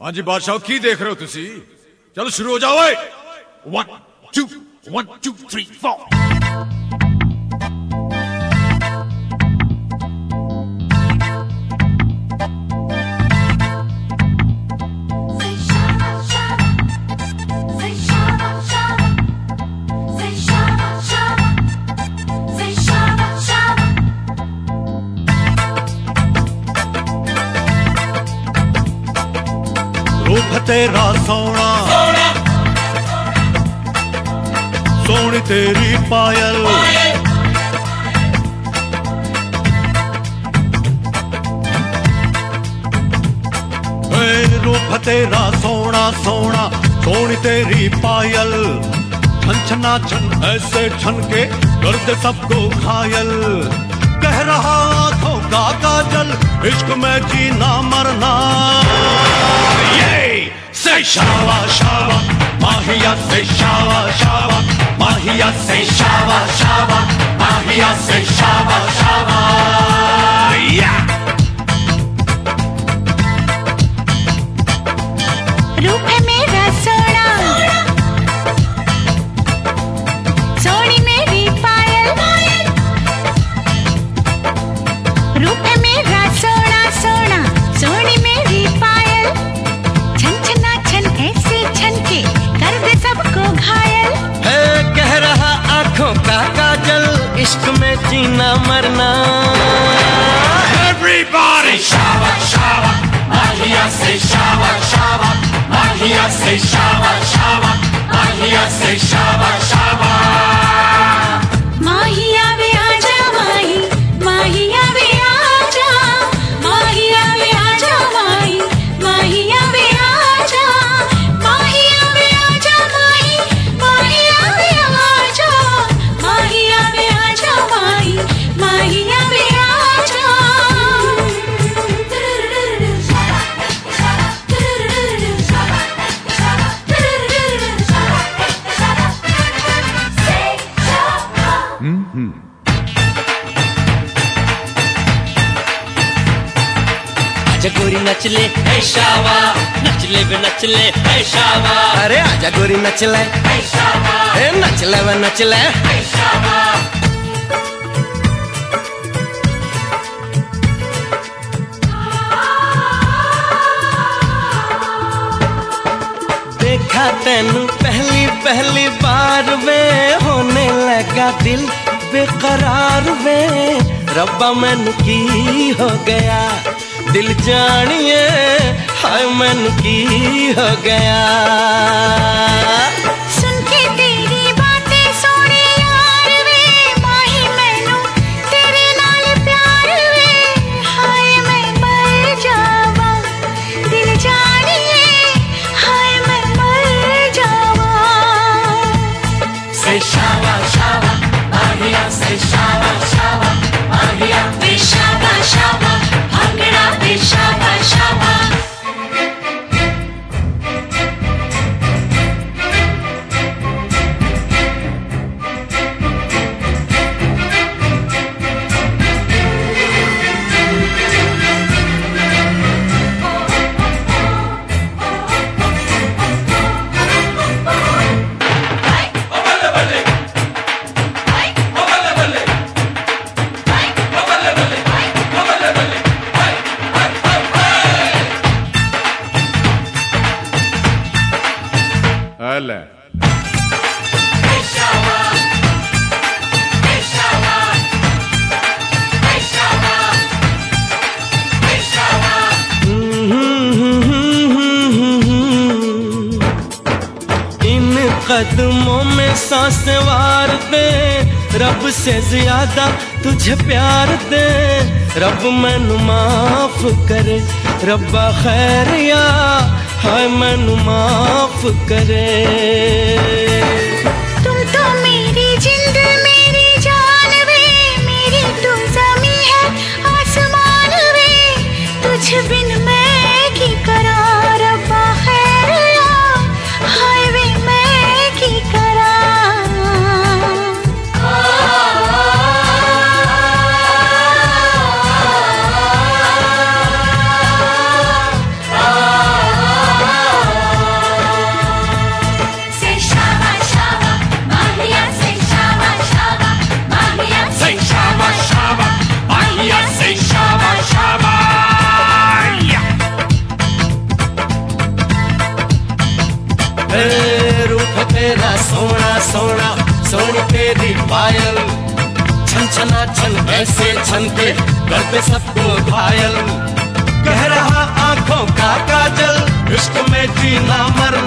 हाँ जी बादशाह की देख रहे हो तुसी? चलो शुरू हो जाओ one two one two three four तेरा सोना सोनी तेरी पायल रूप तेरा सोना सोना सोनी तेरी पायल छन छना छन ऐसे छन के कर दे सबको घायल कह रहा आँखों का काजल इश्क में जीना मरना ये से शावा शावा माहिया से शावा शावा माहिया से शावा शावा माहिया से Shava Shava sei xaba, xaba, magia sei xaba, xaba, magia sei xaba, xaba, magia sei xaba, xaba. आजा गोरी नच ले ऐ शावा। नच ले वे नच ले ऐ शावा। अरे आजा गोरी नच ले। ऐ शावा। ए नच ले वे नच ले। ऐ शावा। देखा तेनू पहली पहली बार वे होने लगा दिल बेकरार वे। रब्बा मैनू की हो गया? दिल जानिए हाय मन की हो गया। सुन के तेरी बातें सोने यार वे माही मैनू तेरे नाल प्यार वे। हाय मैं मर जावा दिल जानिए हाय मैं मर जावा। Say shower, shower. अले इन कदमों में सांस वार दे, रब से ज़्यादा तुझे प्यार दे। रब मैनू माफ़ करे, रब्बा खैर या, हाय मैनू माफ़ करे। रूप तेरा सोना सोना, सोनी तेरी पायल। छन छना छन ऐसे छनते करते सबको घायल। कह रहा आँखों का काजल, इश्क में जीना मरना